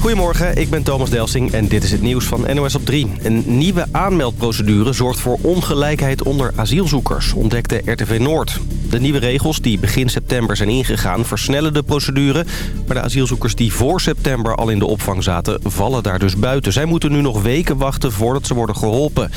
Goedemorgen, ik ben Thomas Delsing en dit is het nieuws van NOS op 3. Een nieuwe aanmeldprocedure zorgt voor ongelijkheid onder asielzoekers, ontdekte RTV Noord. De nieuwe regels die begin september zijn ingegaan versnellen de procedure. Maar de asielzoekers die voor september al in de opvang zaten vallen daar dus buiten. Zij moeten nu nog weken wachten voordat ze worden geholpen.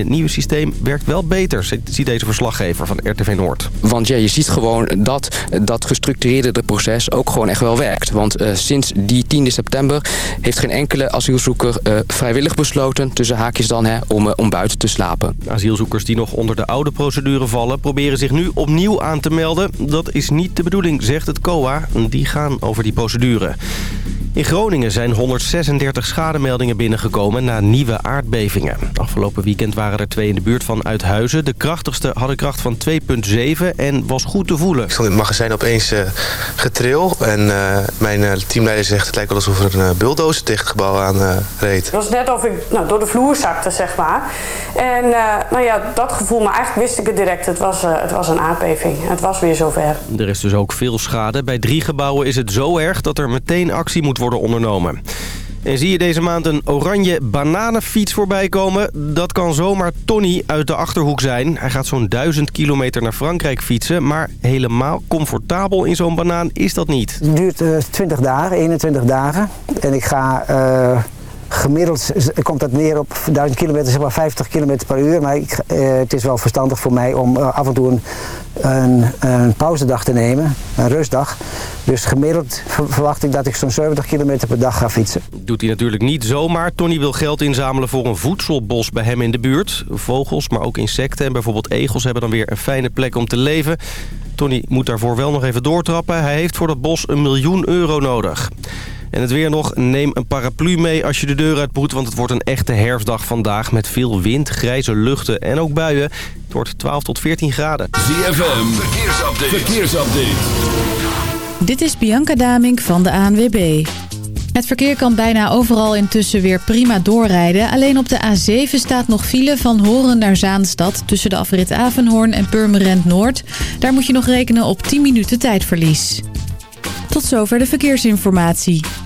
Het nieuwe systeem werkt wel beter, ziet deze verslaggever van RTV Noord. Want ja, je ziet gewoon dat dat gestructureerde proces ook gewoon echt wel werkt. Want uh, sinds die 10 september heeft geen enkele asielzoeker uh, vrijwillig besloten... tussen haakjes dan, hè, om, uh, om buiten te slapen. Asielzoekers die nog onder de oude procedure vallen... proberen zich nu opnieuw aan te melden. Dat is niet de bedoeling, zegt het COA. Die gaan over die procedure. In Groningen zijn 136 schademeldingen binnengekomen na nieuwe aardbevingen. Afgelopen weekend waren er twee in de buurt van Uithuizen. De krachtigste had een kracht van 2,7 en was goed te voelen. Ik stond in het magazijn opeens uh, getril. En uh, mijn uh, teamleider zegt het lijkt wel alsof er een bulldozer tegen het gebouw aan reed. Het was net of ik nou, door de vloer zakte, zeg maar. En nou ja, dat gevoel, maar eigenlijk wist ik het direct. Het was, het was een aardbeving. Het was weer zover. Er is dus ook veel schade. Bij drie gebouwen is het zo erg dat er meteen actie moet worden ondernomen. En zie je deze maand een oranje bananenfiets voorbij komen? Dat kan zomaar Tony uit de Achterhoek zijn. Hij gaat zo'n 1000 kilometer naar Frankrijk fietsen... maar helemaal comfortabel in zo'n banaan is dat niet. Het duurt uh, 20 dagen, 21 dagen. En ik ga... Uh gemiddeld komt dat neer op 1000 kilometer, zeg maar 50 kilometer per uur. Maar ik, eh, het is wel verstandig voor mij om uh, af en toe een, een, een, pauzedag te nemen, een rustdag. Dus gemiddeld verwacht ik dat ik zo'n 70 kilometer per dag ga fietsen. Doet hij natuurlijk niet zomaar. Tony wil geld inzamelen voor een voedselbos bij hem in de buurt. Vogels, maar ook insecten en bijvoorbeeld egels hebben dan weer een fijne plek om te leven. Tony moet daarvoor wel nog even doortrappen. Hij heeft voor dat bos een miljoen euro nodig. En het weer nog, neem een paraplu mee als je de deur uit moet... want het wordt een echte herfstdag vandaag met veel wind, grijze luchten en ook buien. Het wordt 12 tot 14 graden. ZFM, verkeersupdate. verkeersupdate. Dit is Bianca Damink van de ANWB. Het verkeer kan bijna overal intussen weer prima doorrijden. Alleen op de A7 staat nog file van Horen naar Zaanstad... tussen de afrit Avenhoorn en Purmerend Noord. Daar moet je nog rekenen op 10 minuten tijdverlies. Tot zover de verkeersinformatie.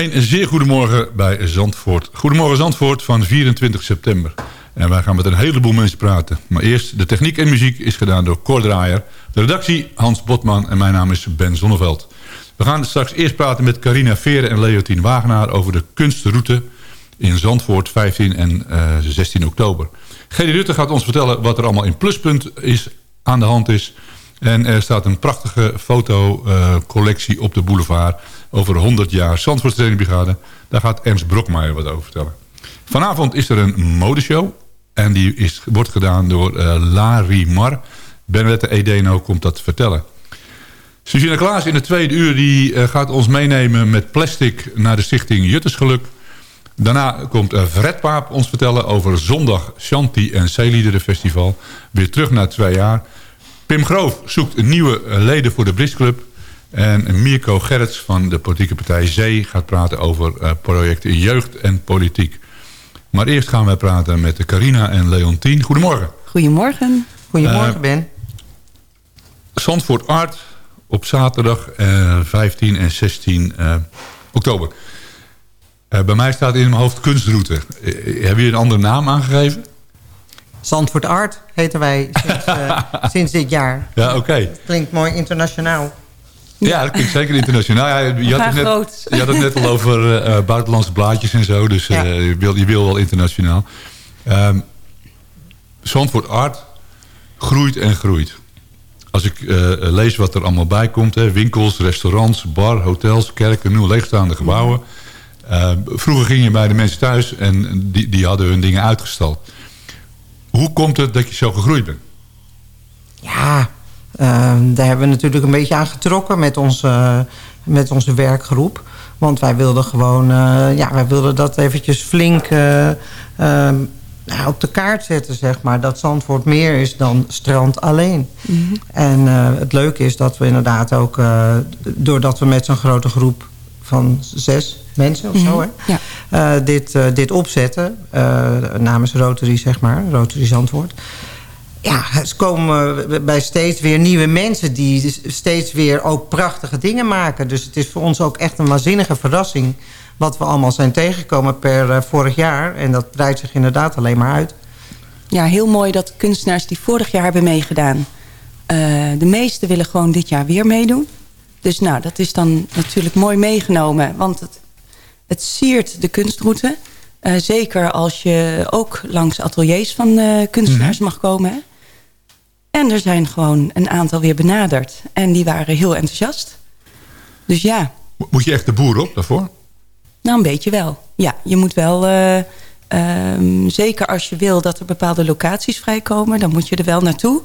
Een zeer goedemorgen bij Zandvoort. Goedemorgen Zandvoort van 24 september. En wij gaan met een heleboel mensen praten. Maar eerst, de techniek en muziek is gedaan door Cor Draaier. De redactie Hans Botman en mijn naam is Ben Zonneveld. We gaan straks eerst praten met Carina Veren en Leontien Wagenaar... over de kunstroute in Zandvoort 15 en eh, 16 oktober. Gedi Rutte gaat ons vertellen wat er allemaal in Pluspunt is, aan de hand is... En er staat een prachtige fotocollectie op de boulevard... over 100 jaar Zandvoort. Daar gaat Ernst Brokmeijer wat over vertellen. Vanavond is er een modeshow. En die is, wordt gedaan door uh, Larry Mar. Benedette Edeno komt dat vertellen. Suzanne Klaas in de tweede uur die, uh, gaat ons meenemen met plastic... naar de stichting Juttersgeluk. Daarna komt uh, Fred Paap ons vertellen over zondag Shanti en Zeeliederenfestival. Weer terug na twee jaar... Pim Groof zoekt nieuwe leden voor de Brisclub. En Mirko Gerrits van de politieke partij Zee gaat praten over uh, projecten jeugd en politiek. Maar eerst gaan wij praten met Carina en Leontien. Goedemorgen. Goedemorgen. Goedemorgen uh, Ben. Zandvoort Art op zaterdag uh, 15 en 16 oktober. bij mij staat in mijn hoofd kunstroute. hebben jullie een andere naam aangegeven? Zandvoort Art heten wij sinds, uh, sinds dit jaar. Ja, oké. Okay. Klinkt mooi internationaal. Ja, dat klinkt zeker internationaal. Ja, je, had het net, je had het net al over uh, buitenlandse blaadjes en zo. Dus uh, ja. je, wil, je wil wel internationaal. Um, Zandvoort Art groeit en groeit. Als ik lees wat er allemaal bij komt. Hè, winkels, restaurants, bar, hotels, kerken, nu leegstaande gebouwen. vroeger ging je bij de mensen thuis en die, die hadden hun dingen uitgestald. Hoe komt het dat je zo gegroeid bent? Ja, uh, daar hebben we natuurlijk een beetje aan getrokken met onze, met onze werkgroep. Want wij wilden gewoon, uh, ja, wij wilden dat eventjes flink uh, op de kaart zetten, zeg maar. Dat Zandvoort meer is dan strand alleen. Mm -hmm. En het leuke is dat we inderdaad ook, doordat we met zo'n grote groep van zes mensen of zo, hè? Ja. Uh, dit, uh, dit opzetten uh, namens Rotary, zeg maar, Rotary Zandvoort. Ja, ze komen bij steeds weer nieuwe mensen die steeds weer ook prachtige dingen maken. Dus het is voor ons ook echt een waanzinnige verrassing wat we allemaal zijn tegengekomen per vorig jaar. En dat breidt zich inderdaad alleen maar uit. Ja, heel mooi dat kunstenaars die vorig jaar hebben meegedaan... de meeste willen gewoon dit jaar weer meedoen. Dus nou, dat is dan natuurlijk mooi meegenomen. Want het, het siert de kunstroute. Uh, zeker als je ook langs ateliers van uh, kunstenaars mm -hmm. mag komen. Hè? En er zijn gewoon een aantal weer benaderd. En die waren heel enthousiast. Dus ja. Moet je echt de boer op daarvoor? Nou, een beetje wel. Ja, je moet wel... Uh, um, zeker als je wil dat er bepaalde locaties vrijkomen... dan moet je er wel naartoe.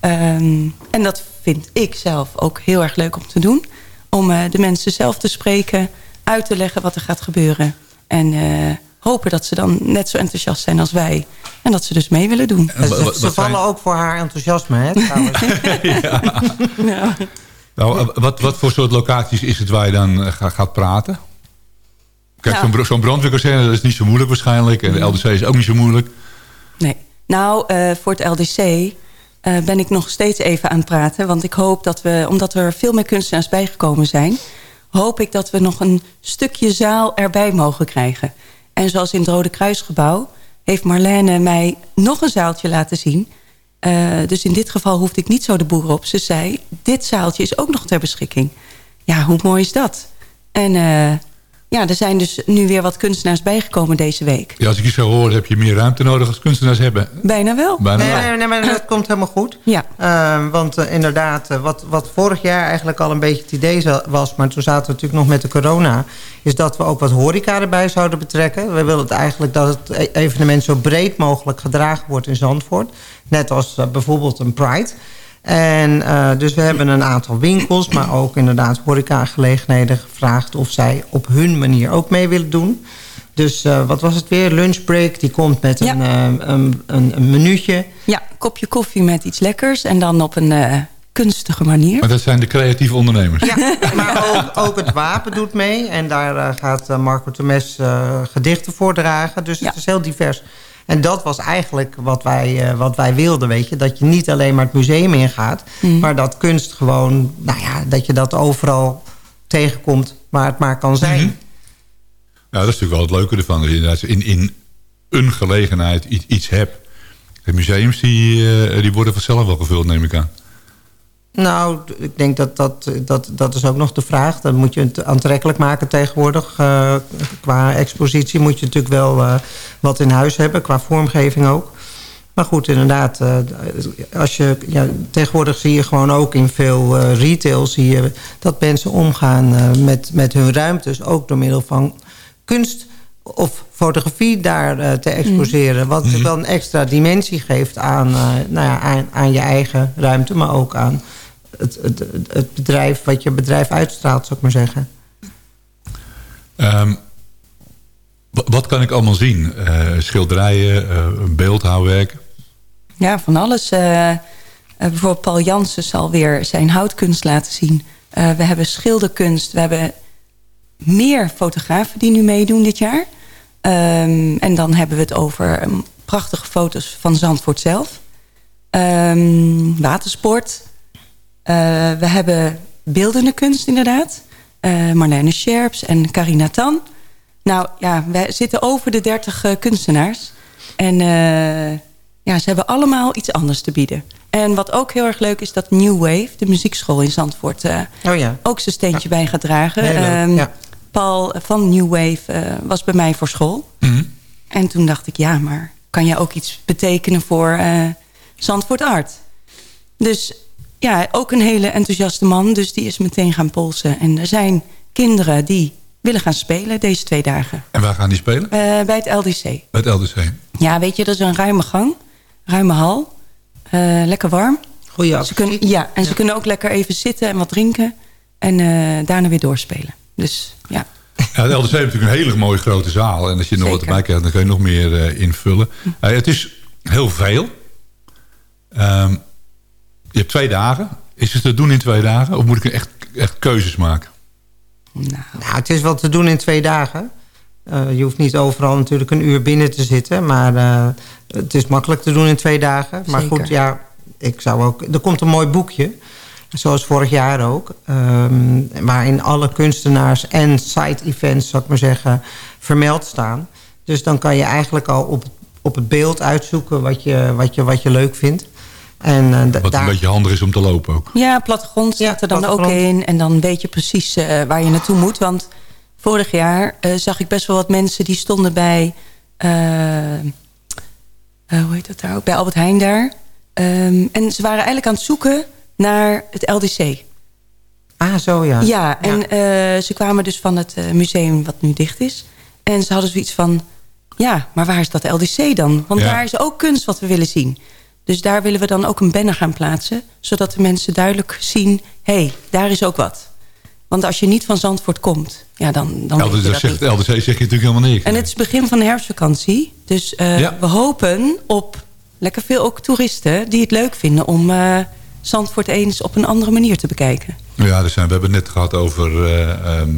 Um, en dat vind ik zelf ook heel erg leuk om te doen. Om de mensen zelf te spreken, uit te leggen wat er gaat gebeuren. En uh, hopen dat ze dan net zo enthousiast zijn als wij. En dat ze dus mee willen doen. Ze, ze vallen ook voor haar enthousiasme, hè? ja. ja. Nou, wat, wat voor soort locaties is het waar je dan uh, gaat praten? Kijk, ja. zo'n zo brandweerkazerne dat is niet zo moeilijk waarschijnlijk. En de LDC is ook niet zo moeilijk. Nee. Nou, uh, voor het LDC uh, ben ik nog steeds even aan het praten. Want ik hoop dat we, omdat er veel meer kunstenaars bijgekomen zijn... hoop ik dat we nog een stukje zaal erbij mogen krijgen. En zoals in het Rode Kruisgebouw... heeft Marlene mij nog een zaaltje laten zien. Uh, dus in dit geval hoefde ik niet zo de boer op. Ze zei, dit zaaltje is ook nog ter beschikking. Ja, hoe mooi is dat? En uh, ja, er zijn dus nu weer wat kunstenaars bijgekomen deze week. Ja, als ik je zo hoor, heb je meer ruimte nodig als kunstenaars hebben. Bijna wel. Bijna nee, wel. Nee, nee, maar dat komt helemaal goed. Ja. Uh, want uh, inderdaad, uh, wat, wat vorig jaar eigenlijk al een beetje het idee was... maar toen zaten we natuurlijk nog met de corona... is dat we ook wat horeca erbij zouden betrekken. We willen het eigenlijk dat het evenement zo breed mogelijk gedragen wordt in Zandvoort. Net als bijvoorbeeld een Pride... En uh, dus we hebben een aantal winkels, maar ook inderdaad horecagelegenheden gevraagd of zij op hun manier ook mee willen doen. Dus uh, wat was het weer? Lunchbreak, die komt met een, uh, een, een, een minuutje. Ja, kopje koffie met iets lekkers en dan op een kunstige manier. Maar dat zijn de creatieve ondernemers. Ja, maar ook, ook het wapen doet mee. En daar gaat Marco Temes gedichten voordragen. Dus ja. het is heel divers. En dat was eigenlijk wat wij, uh, wat wij wilden, weet je. Dat je niet alleen maar het museum ingaat... Mm. maar dat kunst gewoon, nou ja, dat je dat overal tegenkomt waar het maar kan zijn. Mm -hmm. Ja, dat is natuurlijk wel het leuke ervan. Dat je inderdaad in, in een gelegenheid iets, iets hebt. De museums die, eh, die worden vanzelf wel gevuld, neem ik aan. Nou, ik denk dat dat, dat dat is ook nog de vraag. Dan moet je het aantrekkelijk maken tegenwoordig. Eh, qua expositie moet je natuurlijk wel eh, wat in huis hebben. Qua vormgeving ook. Maar goed, inderdaad. eh, als je, ja, tegenwoordig zie je gewoon ook in veel retail... Zie je dat mensen omgaan met, met hun ruimtes. Ook door middel van kunst of fotografie daar te exposeren. Wat Mhm. wel een extra dimensie geeft aan, nou ja, aan, aan je eigen ruimte. Maar ook aan het, het, het- het bedrijf, wat je bedrijf uitstraalt, zou ik maar zeggen. Ehm, wa- wat kan ik allemaal zien? Eh, schilderijen, eh, beeldhouwwerk. Ja, van alles. Eh, bijvoorbeeld Paul Jansen zal weer zijn houtkunst laten zien. Eh, we hebben schilderkunst. We hebben meer fotografen die nu meedoen dit jaar. Ehm, en dan hebben we het over ehm, prachtige foto's van Zandvoort zelf. Ehm, watersport. Eh, we hebben beeldende kunst inderdaad. Eh Marlene Scherps en Carina Tan. Nou ja, wij zitten over de 30 eh, kunstenaars. En ja, ze hebben allemaal iets anders te bieden. En wat ook heel erg leuk is dat New Wave, de muziekschool in Zandvoort... Oh ja. ook zijn steentje bij gaat dragen. Ehm, ja. Paul van New Wave was bij mij voor school. En toen dacht ik, ja, maar kan jij ook iets betekenen voor Zandvoort Art? Dus ja, ook een hele enthousiaste man. Dus die is meteen gaan polsen. En er zijn kinderen die willen gaan spelen deze twee dagen. En waar gaan die spelen? Eh, bij het LDC. Bij het LDC. Ja, weet je, dat is een ruime gang. Ruime hal. Eh, lekker warm. Goeie ze kunnen, Ja, en ze kunnen ook lekker even zitten en wat drinken. En eh, daarna weer doorspelen. Dus ja. Ja, het LDC heeft natuurlijk een hele mooie grote zaal. En als je nog wat erbij krijgt, dan kun je nog meer eh, invullen. Het is heel veel. Ehm, je hebt twee dagen. Is het te doen in twee dagen? Of moet ik echt, echt keuzes maken? Nou, het is wel te doen in twee dagen. Eh, je hoeft niet overal natuurlijk een uur binnen te zitten. Maar eh, het is makkelijk te doen in twee dagen. Maar Zeker. goed, ja, ik zou ook... Er komt een mooi boekje. Zoals vorig jaar ook. ehm, waarin alle kunstenaars en side-events, zou ik maar zeggen, vermeld staan. Dus dan kan je eigenlijk al op, op het beeld uitzoeken wat je, wat je, wat je leuk vindt. En, eh, Wat daar- een beetje handig is om te lopen ook. Ja, plattegrond staat er dan plattegrond. ook in. En dan weet je precies eh, waar je naartoe moet. Want vorig jaar eh, zag ik best wel wat mensen die stonden bij... hoe heet dat daar ook? Bij Albert Heijn daar. Ehm, en ze waren eigenlijk aan het zoeken naar het LDC. Ah, zo ja. Ja, en eh, ze kwamen dus van het eh, museum wat nu dicht is. En ze hadden zoiets van... Ja, maar waar is dat LDC dan? Want Ja. daar is ook kunst wat we willen zien. Dus daar willen we dan ook een banner gaan plaatsen. Zodat de mensen duidelijk zien... hé, hey, daar is ook wat. Want als je niet van Zandvoort komt... ja, dan, dan je LDC dat zegt. LDC zeg je natuurlijk helemaal niks. En het is begin van de herfstvakantie. Dus eh, Ja. we hopen op lekker veel ook toeristen... die het leuk vinden om eh, Zandvoort eens op een andere manier te bekijken. Ja, we hebben het net gehad over ehm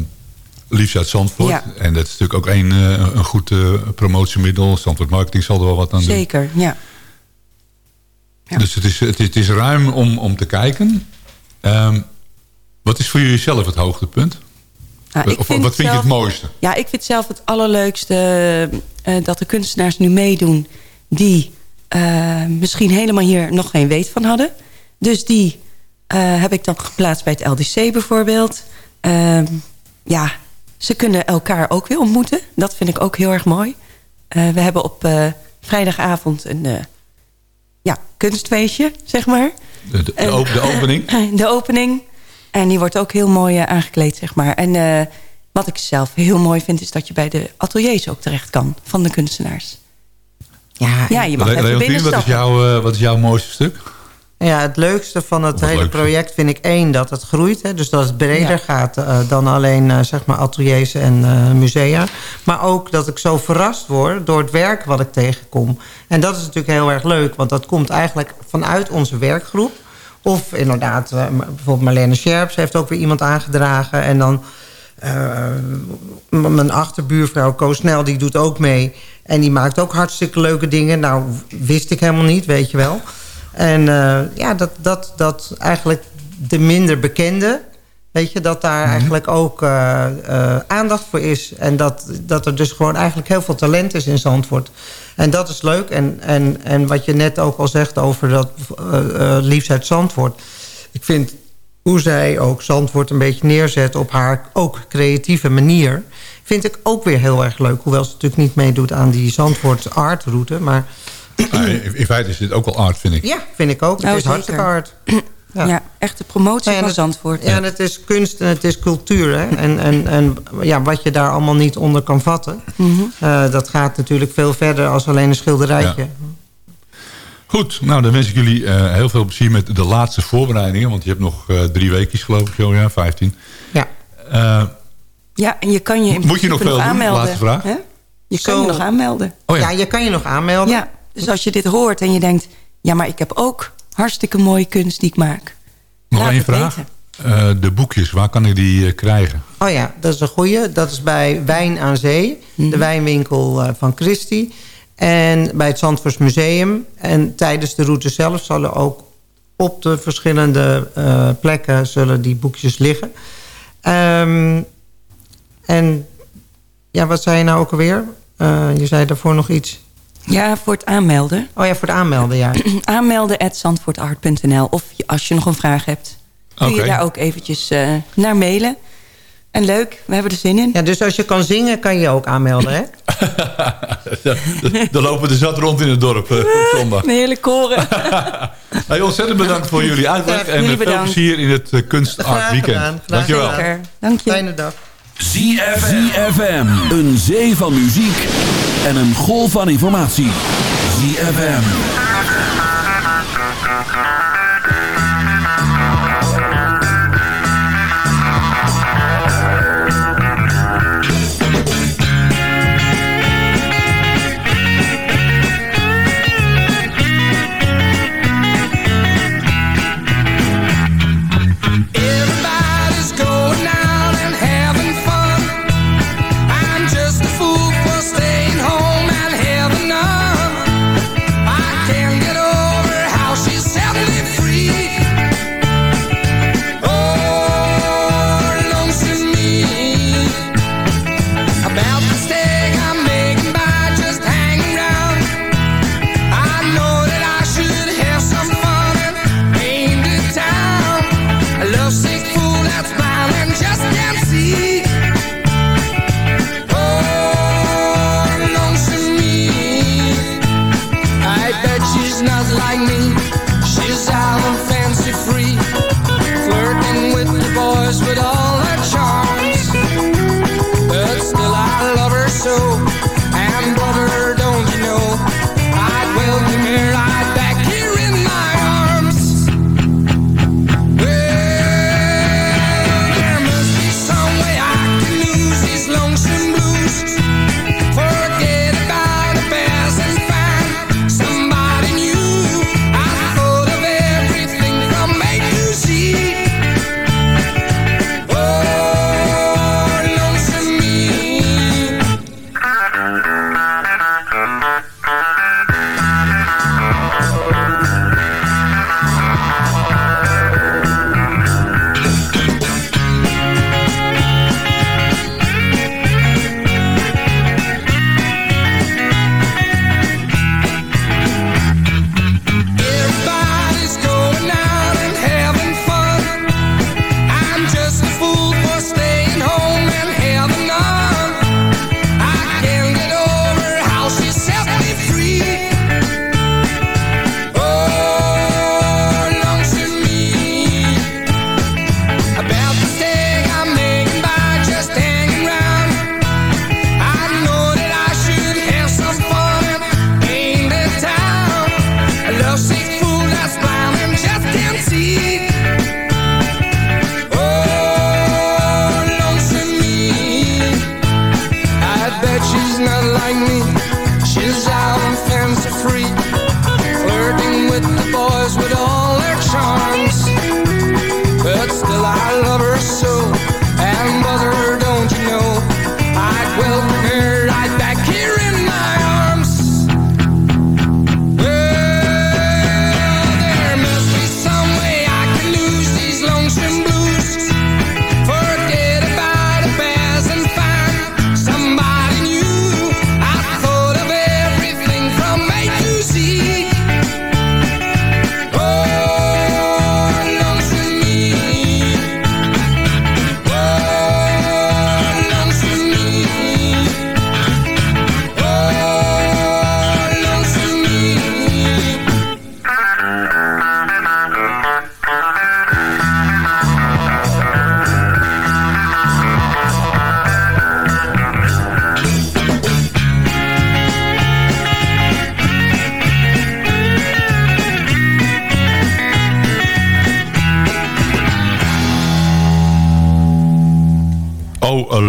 Liefst uit Zandvoort. Ja. En dat is natuurlijk ook een, een goed promotiemiddel. Zandvoort Marketing zal er wel wat aan doen. Zeker, ja. Dus het is, het, is- het is ruim om, om te kijken. Ehm, wat is voor jullie zelf het hoogtepunt? Nou, of vind wat vind je het mooiste? Ja, ik vind zelf het allerleukste eh, dat de kunstenaars nu meedoen... die eh, misschien helemaal hier nog geen weet van hadden. Dus die eh, heb ik dan geplaatst bij het LDC bijvoorbeeld. Ehm, ja, ze kunnen elkaar ook weer ontmoeten. Dat vind ik ook heel erg mooi. We hebben op vrijdagavond een ja, kunstfeestje, zeg maar. De, de, de op- de opening? De opening. En die wordt ook heel mooi eh, aangekleed, zeg maar. En eh, wat ik zelf heel mooi vind... is dat je bij de ateliers ook terecht kan van de kunstenaars. Ja, Ja, je mag Le- even Leontien, wat is, jouw, eh, wat is jouw mooiste stuk? Ja, het leukste van het hele leukste. project vind ik één, dat het groeit. Hè, dus dat het breder Ja. gaat eh, dan alleen eh, zeg maar ateliers en eh, musea. Maar ook dat ik zo verrast word door het werk wat ik tegenkom. En dat is natuurlijk heel erg leuk, want dat komt eigenlijk vanuit onze werkgroep. Of inderdaad, eh, bijvoorbeeld Marlene Scherps heeft ook weer iemand aangedragen. En dan eh, mijn achterbuurvrouw Koos Snel, die doet ook mee. En die maakt ook hartstikke leuke dingen. Nou, wist ik helemaal niet, weet je wel. En eh, ja, dat, dat, dat eigenlijk de minder bekende... Weet je, dat daar Mhm. eigenlijk ook eh, eh, aandacht voor is. En dat, dat er dus gewoon eigenlijk heel veel talent is in Zandvoort. En dat is leuk. En, en, en wat je net ook al zegt over dat Liefst uit Zandvoort. Ik vind hoe zij ook Zandvoort een beetje neerzet op haar ook creatieve manier... vind ik ook weer heel erg leuk. Hoewel ze natuurlijk niet meedoet aan die Zandvoort artroute. Maar In, feite is dit ook al art, vind ik. ja, vind ik ook. Nou, het is hartstikke hard. Ja, echte promotie Ja, van Zandvoort. Ja, en het is kunst en het is cultuur. Hè? En, en, en ja, wat je daar allemaal niet onder kan vatten... Mhm. eh, dat gaat natuurlijk veel verder als alleen een schilderijtje. Goed, nou dan wens ik jullie eh, heel veel plezier met de laatste voorbereidingen. Want je hebt nog eh, drie weekjes geloof ik, zo, ja, 15. Ja. Eh, Ja, en je kan je in Moet je nog veel doen? aanmelden. Laatste vraag. hè? Je kan Zo- je nog aanmelden. oh ja. ja, je kan je nog aanmelden. Dus als je dit hoort en je denkt... ja, maar ik heb ook hartstikke mooie kunst die ik maak. nog laat één vraag. Eh, de boekjes, waar kan ik die eh, krijgen? Oh ja, dat is een goeie. Dat is bij Wijn aan Zee. Mhm. De wijnwinkel eh, van Christie. En bij het Zandvoors Museum. En tijdens de route zelf zullen ook op de verschillende eh, plekken... zullen die boekjes liggen. Ehm, en ja, wat zei je nou ook alweer? Eh, je zei daarvoor nog iets. Ja, voor het aanmelden. Oh ja, voor het aanmelden, ja. aanmelden at zandvoortart.nl. Of als je nog een vraag hebt, kun je daar ook eventjes eh, naar mailen. En leuk, we hebben er zin in. ja. Dus als je kan zingen, kan je je ook aanmelden, hè? Dan lopen de zat rond in het dorp eh, op zondag. Een hele koren. Hey, ontzettend bedankt voor jullie uitleg. Ja, en jullie eh, veel plezier in het uh, kunst art Graag weekend. gedaan, graag Dankjewel. gedaan. Dank je. Fijne dag. ZFM. Een zee van muziek en een golf van informatie. ZFM.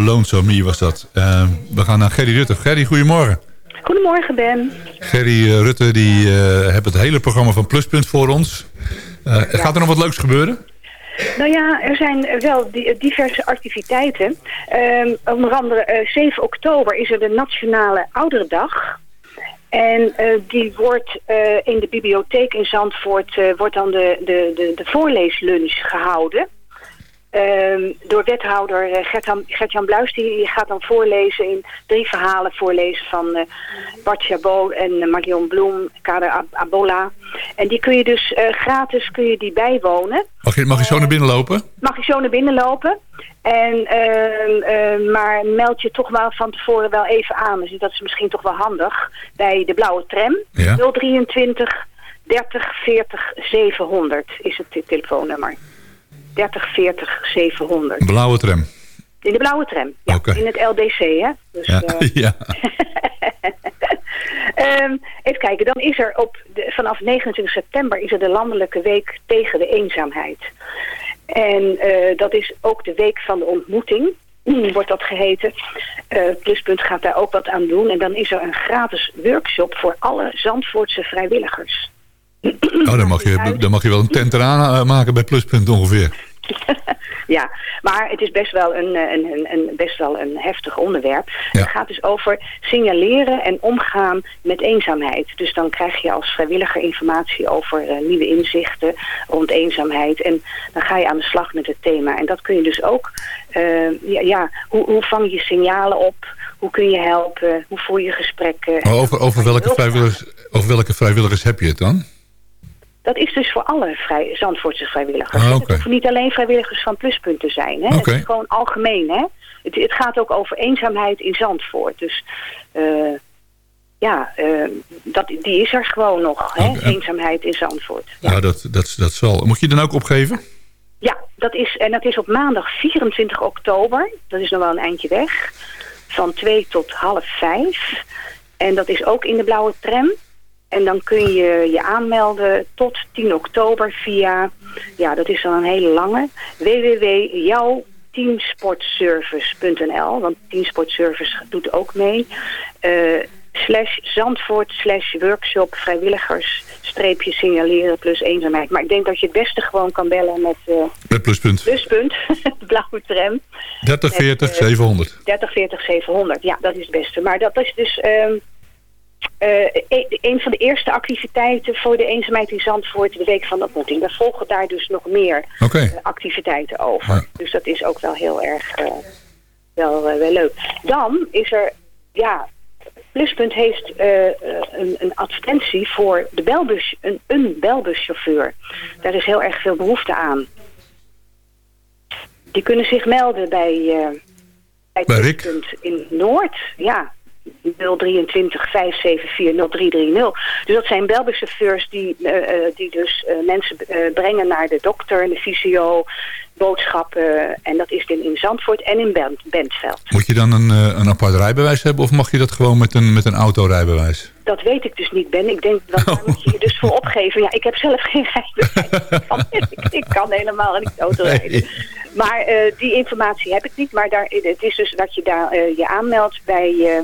Lonesome Me was dat. Uh, we gaan naar Gerry Rutte. Gerry, goedemorgen. Goedemorgen, Ben. Gerry uh, Rutte die uh, heeft het hele programma van Pluspunt voor ons. Ja. Gaat er nog wat leuks gebeuren? Nou ja, er zijn wel diverse activiteiten. Um, onder andere 7 oktober is er de Nationale Ouderendag. En uh, die wordt uh, in de bibliotheek in Zandvoort uh, wordt dan de, de, de, de voorleeslunch gehouden. Um, door wethouder Gert-Jan Gert Bluis, die gaat dan voorlezen in drie verhalen voorlezen van Bart Chabot en Marion Bloem, Kader Abola. En die kun je dus gratis kun je die bijwonen. Mag je, mag je zo naar binnen lopen? Mag je zo naar binnen lopen. En, uh, uh, maar meld je toch wel van tevoren wel even aan. Dus dat is misschien toch wel handig. Bij de blauwe tram. Ja. 023 30 40 700 is het telefoonnummer. 30 40 700. Blauwe tram. In de blauwe tram, ja. Okay. In het LDC, hè. Dus, ja. Uh, ja. um, even kijken, dan is er op de, vanaf 29 september is er de landelijke week tegen de eenzaamheid. En uh, dat is ook de week van de ontmoeting, wordt dat geheten. Uh, Pluspunt gaat daar ook wat aan doen. En dan is er een gratis workshop voor alle Zandvoortse vrijwilligers. Oh, dan mag je, dan mag je wel een tent eraan maken bij Pluspunt ongeveer. ja, maar het is best wel een, een, een, een best wel een heftig onderwerp. Ja. Het gaat dus over signaleren en omgaan met eenzaamheid. Dus dan krijg je als vrijwilliger informatie over uh, nieuwe inzichten rond eenzaamheid. En dan ga je aan de slag met het thema. En dat kun je dus ook, uh, ja, ja hoe, hoe vang je signalen op? Hoe kun je helpen? Hoe voer je gesprekken? Maar over, over, welke vrijwilligers, over welke vrijwilligers heb je het dan? Dat is dus voor alle vrij, Zandvoortse vrijwilligers. Ah, okay. Het hoeven niet alleen vrijwilligers van pluspunten zijn. Hè? Okay. Het is gewoon algemeen. Hè? Het, het, gaat ook over eenzaamheid in Zandvoort. Dus uh, ja, uh, dat, die is er gewoon nog. Hè? Okay. Eenzaamheid in Zandvoort. Ja, ja dat, dat, dat zal. Moet je dan ook opgeven? Ja, dat is, en dat is op maandag 24 oktober. Dat is nog wel een eindje weg. Van 2 tot half 5. En dat is ook in de blauwe tram. En dan kun je je aanmelden tot 10 oktober via, ja dat is dan een hele lange, www.jouwteamsportservice.nl. Want Teamsportservice doet ook mee. Uh, slash Zandvoort slash workshop vrijwilligers streepje signaleren plus eenzaamheid. Maar ik denk dat je het beste gewoon kan bellen met... Uh, met pluspunt. Pluspunt, de blauwe tram. 30 40 met, uh, 700. 30 40 700, ja dat is het beste. Maar dat is dus... Um, uh, een van de eerste activiteiten voor de eenzaamheid in Zandvoort, de Week van de Ontmoeting. Er volgen daar dus nog meer okay. uh, activiteiten over. Ja. Dus dat is ook wel heel erg uh, wel, wel leuk. Dan is er, ja, Pluspunt heeft een, een, advertentie voor de belbus, een, een belbuschauffeur. Daar is heel erg veel behoefte aan. Die kunnen zich melden bij, bij, bij Rick in Noord. Ja, 023 574 0330. Dus dat zijn belbuschauffeurs die, uh, die dus uh, mensen brengen naar de dokter, de fysio, boodschappen. En dat is in, in Zandvoort en in Bent, Bentveld. Moet je dan een, een apart rijbewijs hebben of mag je dat gewoon met een, met een autorijbewijs? Dat weet ik dus niet, Ben. Ik denk, dat daar moet je je dus voor opgeven. Ja, ik heb zelf geen rijbewijs. ik, ik kan helemaal niet autorijden. Nee. Maar uh, die informatie heb ik niet. Maar daar, het is dus dat je daar uh, je aanmeldt bij, uh,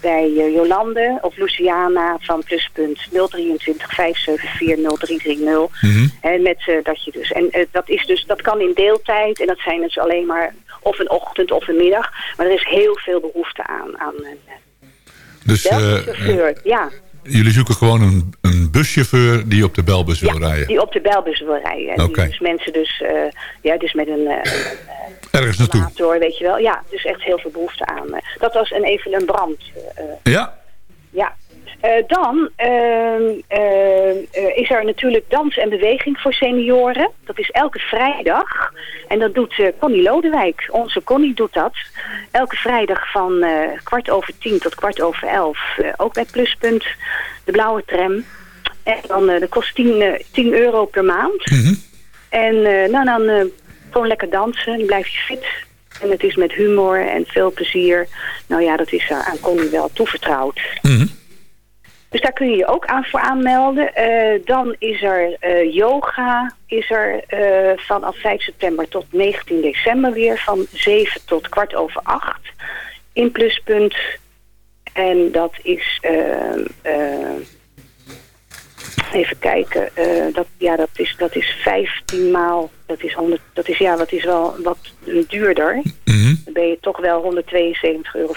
bij Jolande of Luciana van pluspunt 023 574 0330. Mm -hmm. En met dat je dus. En dat is dus, dat kan in deeltijd. En dat zijn dus alleen maar of een ochtend of een middag. Maar er is heel veel behoefte aan. aan dus, chauffeur, ja. Jullie zoeken gewoon een, een buschauffeur die op de belbus wil ja, rijden? die op de belbus wil rijden. En okay. dus mensen dus, uh, ja, dus met een... Uh, Ergens naartoe? Motor, weet je wel. Ja, dus echt heel veel behoefte aan. Dat was een, even een brand. ja? Ja. Uh, dan uh, uh, is er natuurlijk dans en beweging voor senioren. Dat is elke vrijdag. En dat doet Connie Lodewijk. Onze Connie doet dat. Elke vrijdag van kwart over tien tot kwart over elf. ook bij Pluspunt. De blauwe tram. En dan dat kost 10, 10 euro per maand. Mm -hmm. En nou, dan gewoon lekker dansen. Dan blijf je fit. En het is met humor en veel plezier. Nou ja, dat is aan Connie wel toevertrouwd. Mm -hmm. Dus daar kun je je ook aan voor aanmelden. Eh, dan is er eh, yoga, is er eh, vanaf 5 september tot 19 december weer van 7 tot kwart over 8 in Pluspunt. En dat is, even kijken, dat, ja, dat, is, dat is 15 maal, dat is, 100, dat is, ja, dat is wel wat duurder. Dan ben je toch wel 172,50 euro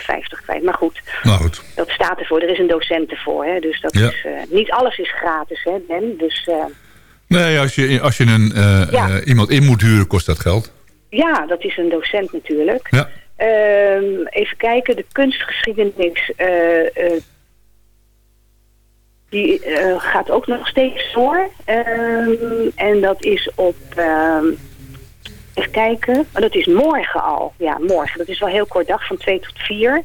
kwijt. Maar goed, Nou goed. dat staat ervoor. Er is een docent ervoor. Hè? Dus dat Ja. is, eh, niet alles is gratis, hè, Ben? Dus eh, Nee, als je, als je een, eh, Ja. eh, iemand in moet huren, kost dat geld. ja, dat is een docent natuurlijk. Ja. Ehm, even kijken, de kunstgeschiedenis... eh, eh, die eh, gaat ook nog steeds door. Ehm, en dat is op... ehm, even kijken. Oh, dat is morgen al. Ja, morgen. Dat is wel een heel kort dag, van 2 tot 4.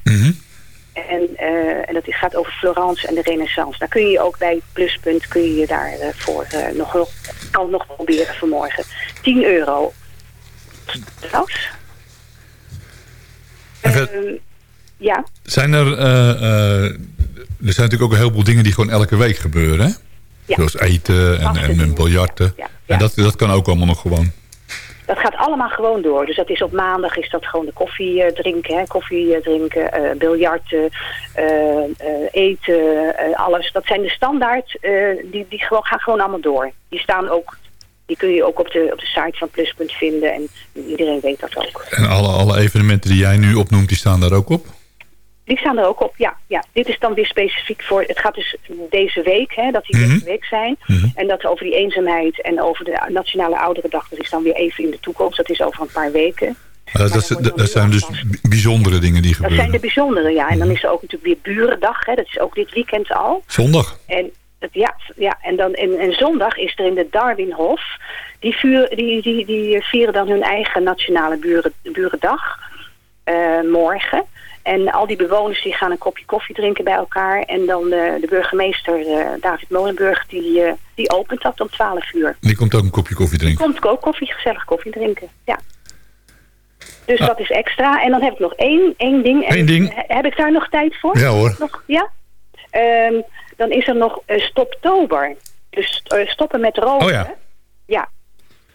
En, eh, en dat gaat over Florence en de Renaissance. Daar kun je ook bij Pluspunt kun je je daarvoor voor nog, wel- kan nog proberen vanmorgen. 10 euro. Trouwens. Ehm, ja, Zijn er, zijn natuurlijk ook een heleboel dingen die gewoon elke week gebeuren, hè? Ja. Zoals eten en, en, en biljarten. En dat, dat kan ook allemaal nog gewoon. dat gaat allemaal gewoon door. Dus dat is op maandag is dat gewoon de koffie eh, drinken, hè? koffie eh, drinken, eh, biljarten, eten, alles. Dat zijn de standaard, die, die gewoon, gaan gewoon allemaal door. Die staan ook, die kun je ook op de, op de site van Pluspunt vinden en iedereen weet dat ook. En alle, alle evenementen die jij nu opnoemt, die staan daar ook op? Die staan er ook op, ja. ja. Dit is dan weer specifiek voor... Het gaat dus deze week, hè, dat die deze week zijn. En dat over die eenzaamheid en over de Nationale Ouderendag... dat is dan weer even in de toekomst. Dat is over een paar weken. Dat, zijn dus bijzondere dingen die Dat zijn gebeuren. de bijzondere, ja. En dan is er ook natuurlijk weer Burendag. Hè. Dat is ook dit weekend al. Zondag? En, het, ja, ja, en, dan, en, en zondag is er in de Darwinhof... Die, vuur, die, die, die vieren dan hun eigen Nationale buren, Burendag. eh, morgen. En al die bewoners die gaan een kopje koffie drinken bij elkaar. En dan de, de burgemeester eh, David Molenburg, die, eh, die opent dat om 12 uur. Die komt ook een kopje koffie drinken. Komt ook koffie, gezellig koffie drinken. Ja. Ah. Dus dat is extra. En dan heb ik nog één, één ding. Eén ding? he- Heb ik daar nog tijd voor? Ja, hoor. Nog, ja? Ehm, dan is er nog eh, Stoptober. Dus eh, stoppen met roken. Oh ja. Ja.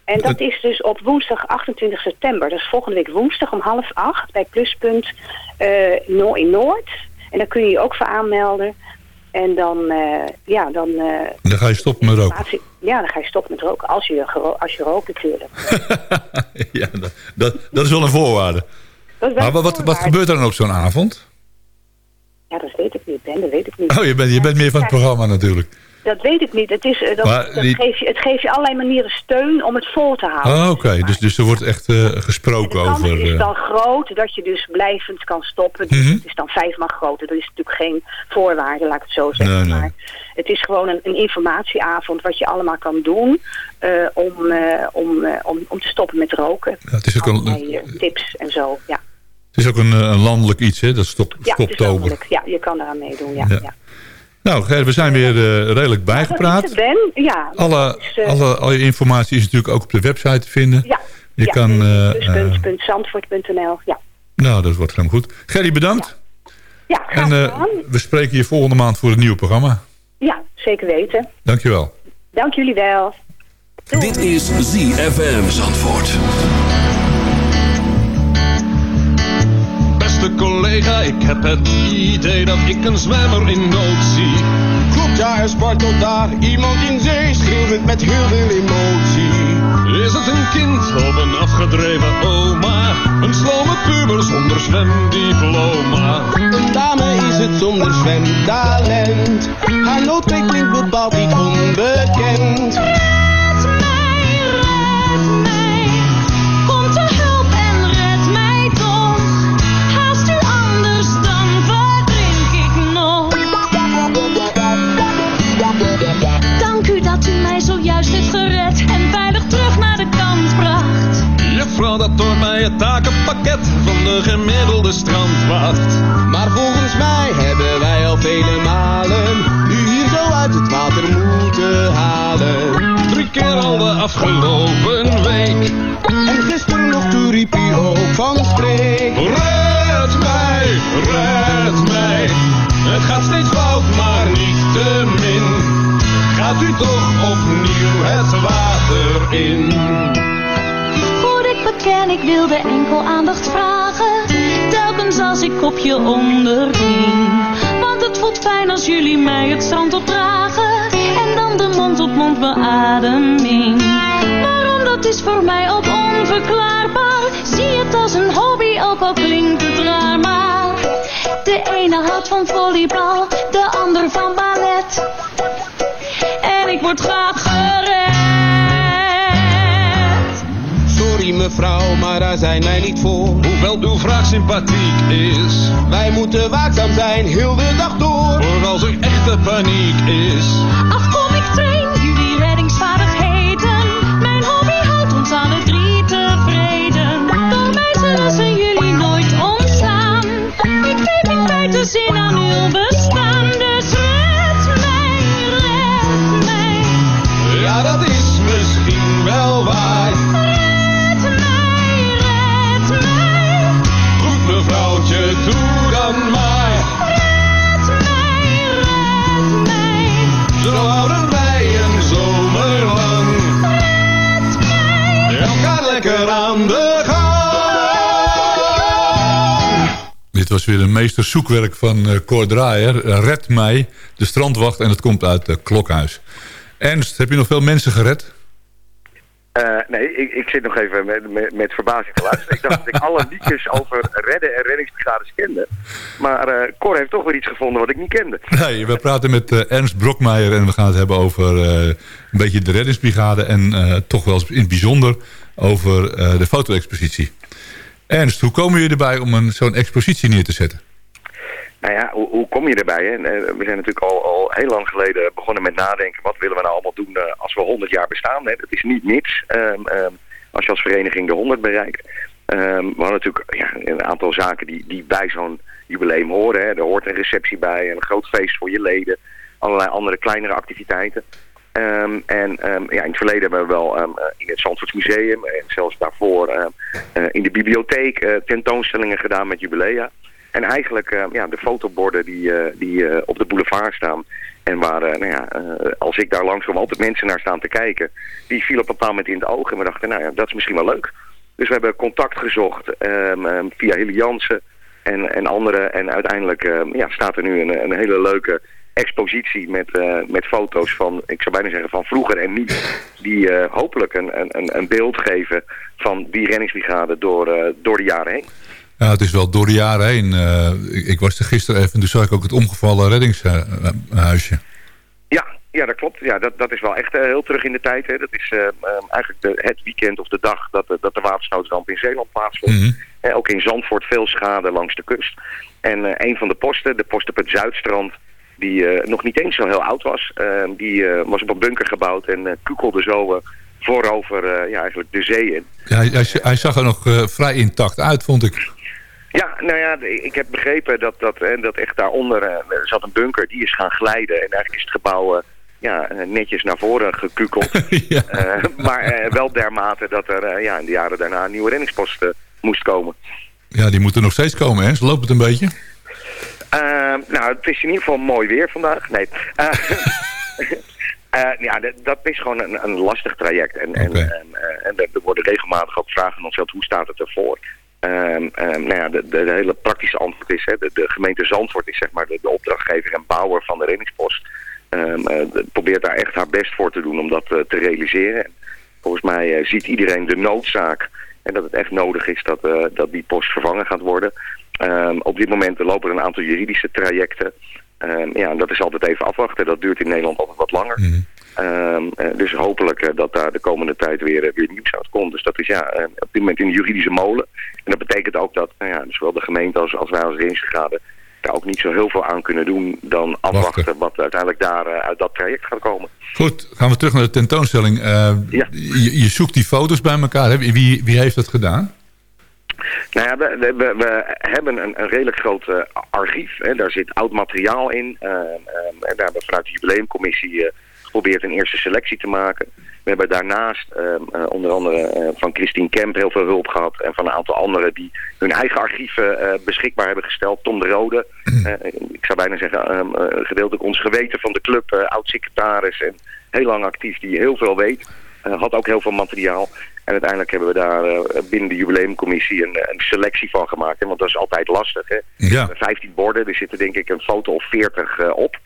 En dat is dus op woensdag 28 september. Dat is volgende week woensdag om half acht bij Pluspunt No- in Noord. En daar kun je je ook voor aanmelden. En dan, eh, ja, dan... eh, Dan ga je stoppen met roken. Ja, dan ga je stoppen met roken. Als je, als je rookt natuurlijk. ja, dat, dat, dat is wel een voorwaarde. Wel Maar wat, een wat, gebeurt er dan op zo'n avond? Ja, dat weet ik niet, Ben. Dat weet ik niet. Oh, je bent, je bent meer van het programma natuurlijk. Dat weet ik niet. Het, is, eh, dat, Maar dat die- geeft je, het geeft je allerlei manieren steun om het vol te houden. Oh, Oké, dus, dus er wordt echt eh, gesproken de over... is eh, dan groot dat je dus blijvend kan stoppen. Dus Mhm. Het is dan vijfmaal groter. Dat is natuurlijk geen voorwaarde, laat ik het zo zeggen. Nee, nee. Maar het is gewoon een, een informatieavond wat je allemaal kan doen om, om, om, om te stoppen met roken. Ja, het is ook een, Allerlei, eh, tips en zo, ja. het is ook een, een landelijk iets, hè? Dat stop, Ja, het stoptober. Ja, je kan eraan meedoen, ja. Ja. ja. Nou, we zijn weer eh, redelijk bijgepraat. het, Ben. Ja. Alle, eh, alle, al je informatie is natuurlijk ook op de website te vinden. Ja. Je ja, kan... zandvoort.nl, ja. nou, dat wordt helemaal goed. Gerry, bedankt. Ja, graag En eh, we spreken je volgende maand voor het nieuwe programma. Ja, zeker weten. Dankjewel. Dank jullie wel. Dit is ZFM Zandvoort. Beste collega, ik heb het idee dat ik een zwemmer in nood zie. Klopt, ja, er spartelt daar iemand in zee, schreeuwend met heel veel emotie. Is het een kind of een afgedreven oma? Een slome puber zonder zwemdiploma? Een dame is het zonder zwemtalent. Haar noodkreet klinkt bepaald niet onbekend. Kom de gemiddelde strandwacht. Maar volgens mij hebben wij al vele malen u hier zo uit het water moeten halen. Drie keer al de afgelopen week. En gisteren nog toen riep u ook van streek. Red mij, red mij. Het gaat steeds fout, maar niettemin gaat u toch opnieuw het water in. Voor ik wilde enkel aandacht vragen. Telkens als ik op je onderging. Want het voelt fijn als jullie mij het strand opdragen. En dan de mond-op-mond beademing. Waarom, dat is voor mij ook onverklaarbaar. Zie het als een hobby, ook al klinkt het raar. Maar de ene houdt van volleybal, de ander van ballet. En ik word graag gered. Sorry mevrouw, maar daar zijn wij niet voor. Hoewel uw vraag sympathiek is. Wij moeten waakzaam zijn, heel de dag door. Voor als er echte paniek is. Ach kom, ik train jullie reddingsvaardigheden. Mijn hobby houdt ons alle drie tevreden. Door mij zullen ze jullie nooit ontslaan. Ik geef in feite zin aan uw bestaan. Meesterzoekwerk van eh Cor Draaier. Eh, Red mij, de strandwacht en het komt uit uh, Klokhuis. Ernst, heb je nog veel mensen gered? Eh, nee, ik, ik zit nog even met, met, met verbazing te luisteren. ik dacht dat ik alle liedjes over redden en reddingsbrigades kende. Maar eh Cor heeft toch weer iets gevonden wat ik niet kende. Nee, we praten met eh, Ernst Brokmeijer en we gaan het hebben over een beetje de reddingsbrigade... en toch wel in het bijzonder over de foto-expositie. Ernst, hoe komen jullie erbij om zo'n expositie neer te zetten? Nou ja, hoe, kom je erbij? Hè? We zijn natuurlijk al, al heel lang geleden begonnen met nadenken. Wat willen we nou allemaal doen eh, als we 100 jaar bestaan? Hè? Dat is niet niks ehm, ehm, als je als vereniging de 100 bereikt. Ehm, we hadden natuurlijk ja, een aantal zaken die, die bij zo'n jubileum horen. Hè? Er hoort een receptie bij, een groot feest voor je leden. Allerlei andere kleinere activiteiten. En ja, in het verleden hebben we wel eh, in het Zandvoortsmuseum en zelfs daarvoor eh, in de bibliotheek tentoonstellingen gedaan met jubilea. En eigenlijk ehm, ja, de fotoborden die, eh, die eh, op de boulevard staan en waar, eh, nou ja, eh, als ik daar langs kom, altijd mensen naar staan te kijken, die vielen op een bepaald moment in het oog. En we dachten, nou ja, dat is misschien wel leuk. Dus we hebben contact gezocht ehm, ehm, via Hilly Jansen en, en anderen. En uiteindelijk ehm, ja, staat er nu een, een hele leuke expositie met, eh, met foto's van, ik zou bijna zeggen van vroeger en nu. Die eh, hopelijk een, een- een, beeld geven van die reddingsbrigade door, eh, door de jaren heen. Ja, het is wel door de jaren heen. eh, ik, ik was er gisteren even, toen zag ik ook het omgevallen reddingshuisje. Ja, ja, dat klopt. Ja, dat, dat is wel echt eh, heel terug in de tijd. Hè. Dat is eh, eigenlijk de, het weekend of de dag dat, de- dat de watersnoodramp in Zeeland plaatsvond. Eh, ook in Zandvoort veel schade langs de kust. En een van de posten, de post op het Zuidstrand, die nog niet eens zo heel oud was, die was op een bunker gebouwd en kukelde zo voorover ja, eigenlijk de zee in. Ja, hij, hij, hij zag er nog vrij intact uit, vond ik. Ja, nou ja, ik heb begrepen dat, dat, eh, dat echt daaronder eh, zat een bunker, die is gaan glijden. En eigenlijk is het gebouw eh, ja, netjes naar voren gekukeld. Maar wel dermate dat er ja, in de jaren daarna een nieuwe reddingspost moest komen. Ja, die moeten nog steeds komen, Ernst. Loopt het een beetje? Nou, het is in ieder geval mooi weer vandaag. Nee. Ja, dat, is gewoon een, een lastig traject. En, en, en, en er worden regelmatig ook vragen aan hoe staat het ervoor? Ehm, ehm, nou ja, de, hele praktische antwoord is, hè, de, gemeente Zandvoort is zeg maar de, opdrachtgever en bouwer van de reddingspost. De- probeert daar echt haar best voor te doen om dat eh, te realiseren. En volgens mij eh, ziet iedereen de noodzaak en dat het echt nodig is dat, dat die post vervangen gaat worden. Op dit moment lopen er een aantal juridische trajecten. Ja, en dat is altijd even afwachten. Dat duurt in Nederland altijd wat langer. Ehm, eh, dus hopelijk eh, dat daar de komende tijd weer, eh, weer nieuws uit komt. Dus dat is ja, op dit moment in de juridische molen. En dat betekent ook dat nou ja, zowel de gemeente als, als wij als reddingsbrigade daar ook niet zo heel veel aan kunnen doen dan afwachten wat uiteindelijk daar uit dat traject gaat komen. Goed, gaan we terug naar de tentoonstelling. Eh, je, je zoekt die foto's bij elkaar. hè? Wie, wie heeft dat gedaan? Nou ja, we, we, hebben een, een redelijk groot archief. Hè. Daar zit oud materiaal in. Ehm, ehm, en daar hebben we vanuit de jubileumcommissie geprobeerd een eerste selectie te maken. We hebben daarnaast ehm, eh, onder andere eh, van Christine Kemp heel veel hulp gehad. En van een aantal anderen die hun eigen archieven eh, beschikbaar hebben gesteld. Tom de Rode, eh, ik zou bijna zeggen eh, gedeeltelijk ons geweten van de club. Oud-secretaris en heel lang actief die heel veel weet. Had ook heel veel materiaal. En uiteindelijk hebben we daar binnen de jubileumcommissie een, een selectie van gemaakt. Hè, want dat is altijd lastig. Hè? Ja. 15 borden, er zitten denk ik een foto of 40 eh, op.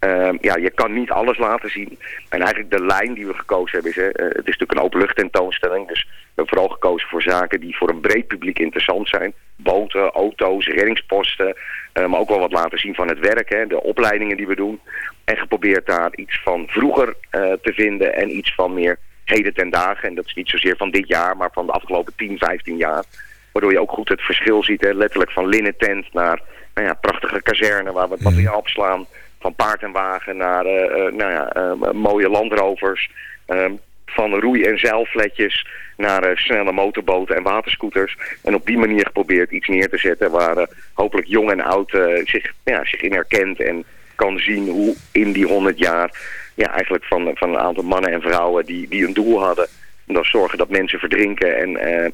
Ehm, ja, je kan niet alles laten zien. En eigenlijk de lijn die we gekozen hebben is... Hè, eh, het is natuurlijk een openlucht tentoonstelling. Dus we hebben vooral gekozen voor zaken die voor een breed publiek interessant zijn. Boten, auto's, reddingsposten. eh, maar ook wel wat laten zien van het werk. Hè, de opleidingen die we doen. En geprobeerd daar iets van vroeger eh, te vinden. En iets van meer heden ten dagen. En dat is niet zozeer van dit jaar, maar van de afgelopen 10, 15 jaar. Waardoor je ook goed het verschil ziet. Hè, letterlijk van linnen tent naar nou ja, prachtige kazerne waar we het materiaal opslaan van paard en wagen naar eh, eh, nou ja, eh, mooie landrovers. ehm, van roei- en zeilfletjes naar snelle motorboten en waterscooters. En op die manier geprobeerd iets neer te zetten waar hopelijk jong en oud zich, ja, zich in herkent. En kan zien hoe in die 100 jaar ja, eigenlijk van, van een aantal mannen en vrouwen die, die een doel hadden. En is zorgen dat mensen verdrinken en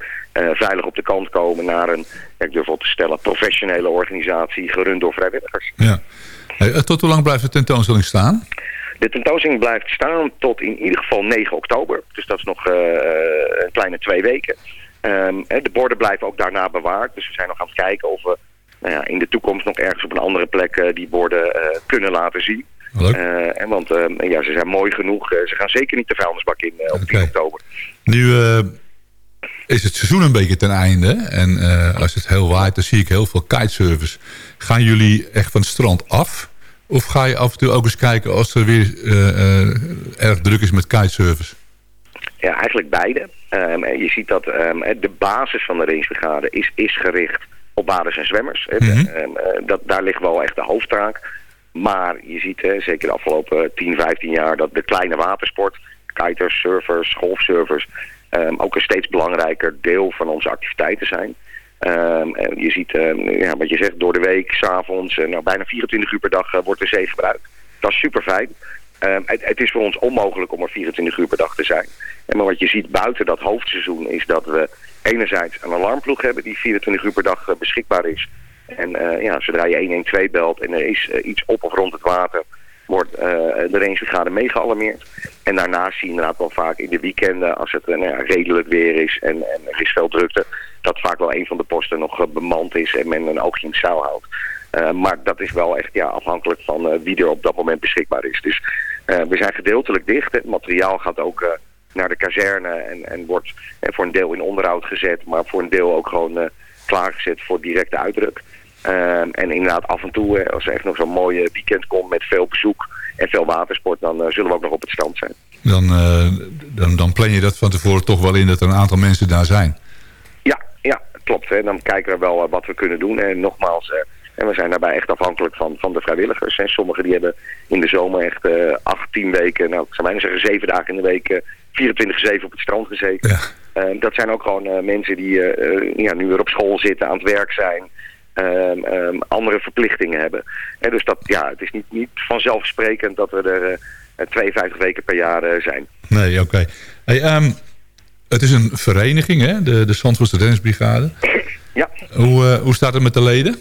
veilig op de kant komen naar een, ik durf wel te stellen, professionele organisatie gerund door vrijwilligers. Ja. Hey, eh, tot hoe lang blijft de tentoonstelling staan? De tentoonstelling blijft staan tot in ieder geval 9 oktober. Dus dat is nog eh, een kleine twee weken. Ehm, de borden blijven ook daarna bewaard. Dus we zijn nog aan het kijken of we nou ja, in de toekomst nog ergens op een andere plek eh, die borden kunnen laten zien. En want ehm, ja, ze zijn mooi genoeg. Ze gaan zeker niet de vuilnisbak in op 10 oktober. Nu is het seizoen een beetje ten einde. En eh, als het heel waait, dan zie ik heel veel kitesurfers. Gaan jullie echt van het strand af? Of ga je af en toe ook eens kijken als er weer eh, eh, erg druk is met kitesurfers? Ja, eigenlijk beide. Ehm, je ziet dat ehm, de basis van de rangebrigade is, is gericht op baders en zwemmers. Mhm. Ehm, eh, dat, daar ligt wel echt de hoofdtaak. Maar je ziet, hè, zeker de afgelopen 10, 15 jaar, dat de kleine watersport, kiters, surfers, golfsurfers, ehm, ook een steeds belangrijker deel van onze activiteiten zijn. Ehm, en je ziet, ehm, ja, wat je zegt, door de week, s'avonds, uh, nou, bijna 24 uur per dag eh, wordt de zee gebruikt. Dat is super fijn. Het, het is voor ons onmogelijk om er 24 uur per dag te zijn. En maar wat je ziet buiten dat hoofdseizoen is dat we enerzijds een alarmploeg hebben die 24 uur per dag eh, beschikbaar is. En ja, zodra je 112 belt en er is iets op of rond het water, wordt eh, de rangebrigade meegealarmeerd. En daarnaast zie je inderdaad wel vaak in de weekenden, als het eh, nou ja, redelijk weer is en, en er is veel drukte, dat vaak wel een van de posten nog eh, bemand is en men een oogje in het zeil houdt. Maar dat is wel echt ja, afhankelijk van wie er op dat moment beschikbaar is. Dus we zijn gedeeltelijk dicht. Het materiaal gaat ook naar de kazerne en, en wordt voor een deel in onderhoud gezet, maar voor een deel ook gewoon klaargezet voor directe uitdruk. Ehm, en inderdaad af en toe, eh, als er echt nog zo'n mooie weekend komt met veel bezoek en veel watersport, dan eh, zullen we ook nog op het strand zijn. Dan, eh, dan, dan plan je dat van tevoren toch wel in dat er een aantal mensen daar zijn. Ja, ja, klopt. Hè. Dan kijken we wel wat we kunnen doen. En nogmaals, en we zijn daarbij echt afhankelijk van, van de vrijwilligers. Sommigen die hebben in de zomer echt 8, 10 weken, nou ik zou bijna zeggen 7 dagen in de week, eh 24-7 op het strand gezeten. Eh, dat zijn ook gewoon mensen die ja, nu weer op school zitten, aan het werk zijn. Ehm, ehm, andere verplichtingen hebben. En dus dat, ja, het is niet, niet vanzelfsprekend dat we er eh, 52 weken per jaar eh, zijn. Nee, oké. Hey, ehm, het is een vereniging, hè? De, de Zandvoortse. Ja. Hoe, eh, hoe staat het met de leden?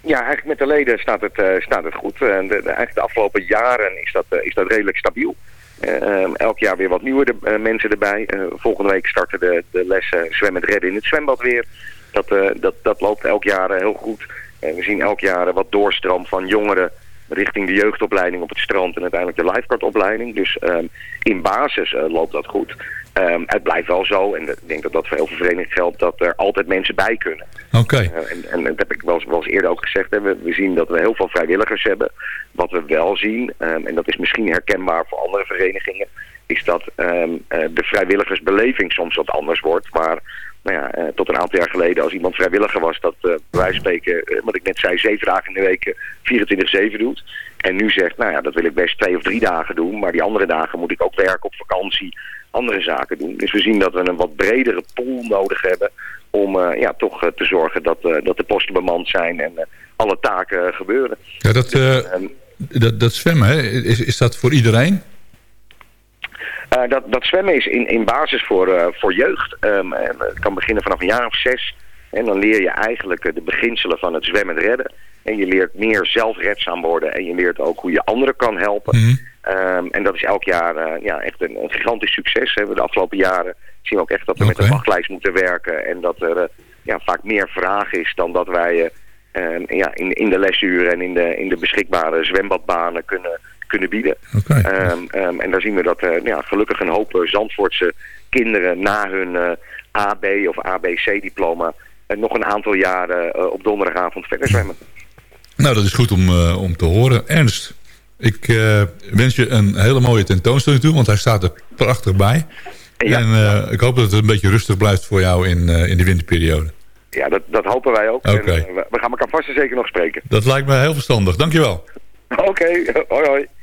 Ja, eigenlijk met de leden staat het, eh, staat het goed. En de, de- eigenlijk de afgelopen jaren is dat, eh, is dat redelijk stabiel. Eh, elk jaar weer wat nieuwe de- eh, mensen erbij. Eh, volgende week starten de, de lessen zwemmen redden in het zwembad weer. Dat, eh, dat, dat loopt elk jaar eh, heel goed. We zien elk jaar eh, wat doorstroom van jongeren richting de jeugdopleiding op het strand en uiteindelijk de lifeguardopleiding. Dus ehm, in basis loopt dat goed. Ehm, het blijft wel zo, en ik denk dat dat voor heel veel verenigingen geldt, dat er altijd mensen bij kunnen. Oké. En, en dat heb ik wel eens, wel eens eerder ook gezegd. Hè. We, we zien dat we heel veel vrijwilligers hebben. Wat we wel zien, ehm, en dat is misschien herkenbaar voor andere verenigingen, is dat de vrijwilligersbeleving soms wat anders wordt. Waar nou ja, eh, tot een aantal jaar geleden als iemand vrijwilliger was, dat eh bij wijze van spreken, eh, wat ik net zei, zeven dagen in de week eh, 24-7 doet. En nu zegt, nou ja, dat wil ik best twee of drie dagen doen, maar die andere dagen moet ik ook werken op vakantie, andere zaken doen. Dus we zien dat we een wat bredere pool nodig hebben om eh, ja, toch eh, te zorgen dat, eh, dat de posten bemand zijn en eh, alle taken eh, gebeuren. Ja, dat, eh, dat, dat zwemmen, hè? Is, is dat voor iedereen? Eh, dat, dat zwemmen is in, in basis voor, eh, voor jeugd. Ehm, en het kan beginnen vanaf een jaar of zes. En dan leer je eigenlijk eh, de beginselen van het zwemmen redden. En je leert meer zelfredzaam worden. En je leert ook hoe je anderen kan helpen. Ehm, en dat is elk jaar ja, echt een, een gigantisch succes. Hè. De afgelopen jaren zien we ook echt dat we met een wachtlijst moeten werken. En dat er ja, vaak meer vraag is dan dat wij eh, ehm, ja, in, in de lesuren en in de, in de beschikbare zwembadbanen kunnen, kunnen bieden. Ehm, ehm, en daar zien we dat eh, ja, gelukkig een hoop eh, Zandvoortse kinderen na hun eh, AB of ABC-diploma nog een aantal jaren op donderdagavond verder zwemmen. Nou, dat is goed om, om te horen. Ernst, ik wens je een hele mooie tentoonstelling toe, want hij staat er prachtig bij. En ik hoop dat het een beetje rustig blijft voor jou in, in de winterperiode. Ja, dat, dat hopen wij ook. Oké. En, we, we gaan elkaar vast en zeker nog spreken. Dat lijkt me heel verstandig. Dankjewel. Oké, hoi hoi.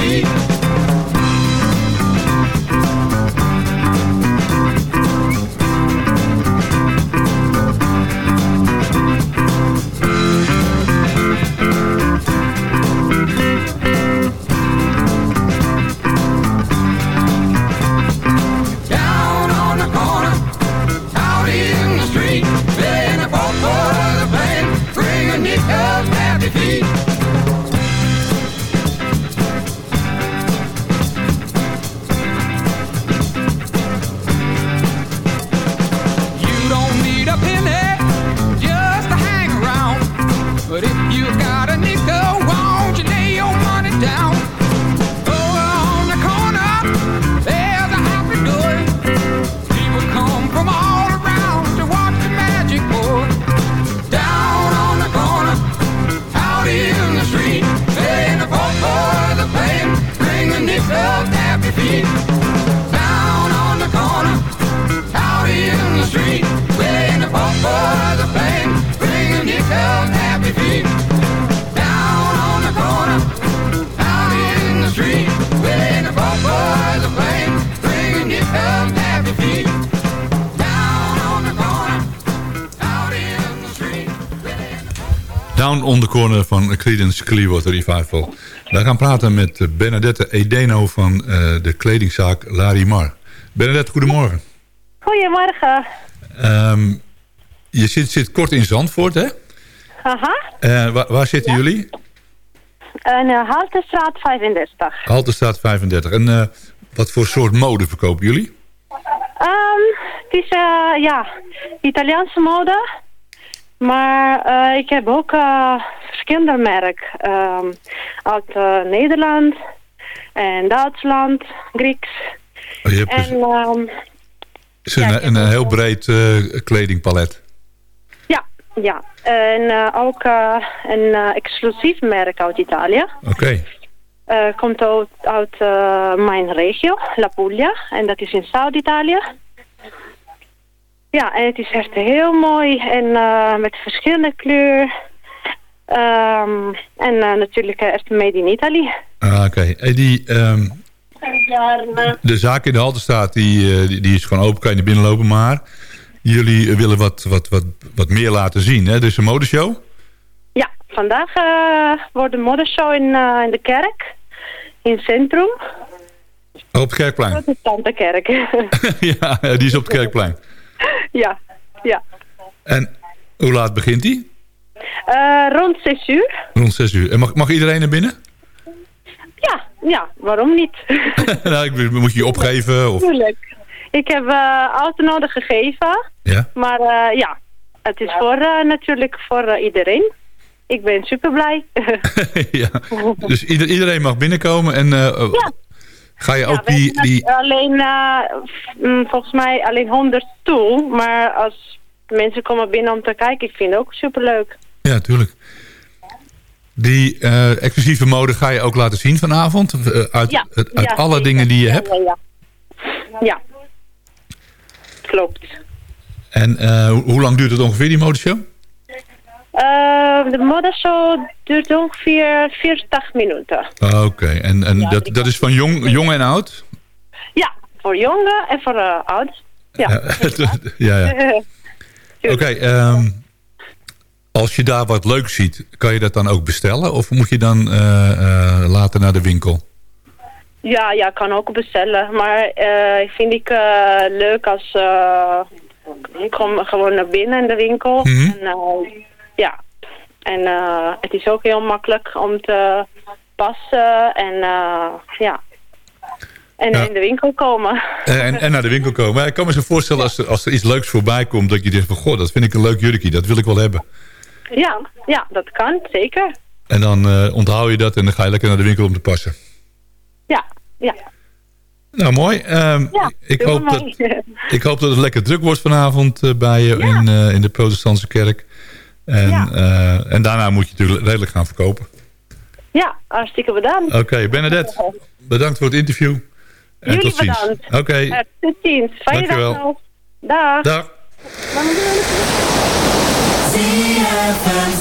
feet. Creedence Clearwater Revival. Wij gaan praten met eh, Bernadette Edeno van eh, de kledingzaak Larimar. Bernadette, goedemorgen. Goedemorgen. Ehm, je zit, zit kort in Zandvoort, hè? Haha. Eh, waar, waar zitten jullie? Een uh, Haltestraat 35. Halterstraat 35. En eh, wat voor soort mode verkopen jullie? Ehm, het is ja, Italiaanse mode. Maar eh, ik heb ook verschillende merken. ehm, uit eh, Nederland en Duitsland, Grieks. Oh, je hebt dus- en ehm, Het is een, een, heel breed eh, kledingpalet. ja, ja. En ook een exclusief merk uit Italië. Oké. Eh, komt uit, uit mijn regio, La Puglia. En dat is in Zuid-Italië. Ja, en het is echt heel mooi. En eh, met verschillende kleuren. Ehm, en eh, natuurlijk eh, echt made in Italy. Ah, Oké. Hey, die, ehm, De zaak in de Haltestraat die, eh, die, die is gewoon open, kan je niet binnenlopen. Maar jullie willen wat, wat, wat, wat meer laten zien. Hè? Dus een modeshow? Ja, vandaag eh, wordt de modeshow in, eh, in de kerk. In het centrum. Op het Kerkplein? Protestante kerk. ja, die is op het Kerkplein. Ja, ja. En hoe laat begint die? Eh, rond 6 uur. Rond 6 uur. En mag, mag iedereen naar binnen? Ja, ja, waarom niet? nou, ik, moet je je opgeven? Of... Tuurlijk. Ik heb uh, auto nodig gegeven. Ja? Maar eh, ja, het is voor, natuurlijk voor iedereen. Ik ben super blij. ja. Dus ieder, iedereen mag binnenkomen en eh, ga je ook die... die... Alleen, mm, volgens mij alleen 100 toe. Maar als mensen komen binnen om te kijken, ik vind het ook super leuk. Ja, tuurlijk. Die eh, exclusieve mode ga je ook laten zien vanavond? eh, uit Ja, uit ja, alle zeker. dingen die je hebt? Ja, ja. ja. klopt. En hoe- hoe lang duurt het ongeveer, die modeshow? Eh, de modeshow duurt ongeveer 40 minuten. Oké, en, en dat, dat is van jong, jong en oud? Ja, voor jongen en voor uh, oud. Ja. ja, ja. Oké, ehm, als je daar wat leuk ziet, kan je dat dan ook bestellen? Of moet je dan eh, eh, later naar de winkel? ja, ja, kan ook bestellen. Maar eh vind ik eh, leuk als... eh ik kom gewoon naar binnen in de winkel. En eh, ja, en eh, het is ook heel makkelijk om te passen en eh, ja... En Ja. in de winkel komen. Eh, En, en naar de winkel komen. Ik kan me zo voorstellen als er, als er iets leuks voorbij komt... dat je denkt van, goh, dat vind ik een leuk jurkje. Dat wil ik wel hebben. Ja, ja, dat kan, zeker. En dan eh, onthoud je dat en dan ga je lekker naar de winkel om te passen. Ja, ja. Nou, mooi. Ehm, Ja, ik, hoop dat, ik hoop dat het lekker druk wordt vanavond bij je in, in de protestantse kerk. En, eh, en daarna moet je natuurlijk redelijk gaan verkopen. Ja, hartstikke bedankt. Oké, Bernadette, bedankt voor het interview. En Jullie tot ziens. bedankt. Oké, Eh, tot ziens. Fijne dag Dankjewel. nog. Dag. dag. ZFM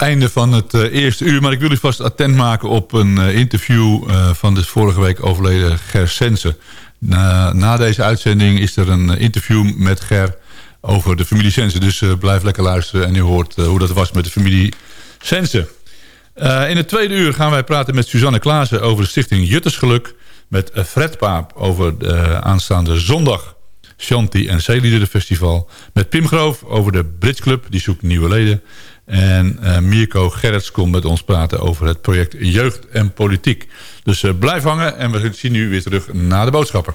einde van het uh, eerste uur. Maar ik wil u vast attent maken op een uh, interview uh, van de vorige week overleden Ger Sensen. Na, na, deze uitzending is er een interview met Ger over de familie Sensen. Dus blijf lekker luisteren en u hoort hoe dat was met de familie Sensen. in het tweede uur gaan wij praten met Suzanne Klaassen over de stichting Juttersgeluk. Met Fred Paap over de aanstaande zondag Shanti en Zeeliederenfestival. Met Pim Groof over de Brits Club, die zoekt nieuwe leden. En uh, Mirko Gerrits komt met ons praten over het project Jeugd en Politiek. Dus uh, blijf hangen en we zien nu weer terug naar de boodschappen.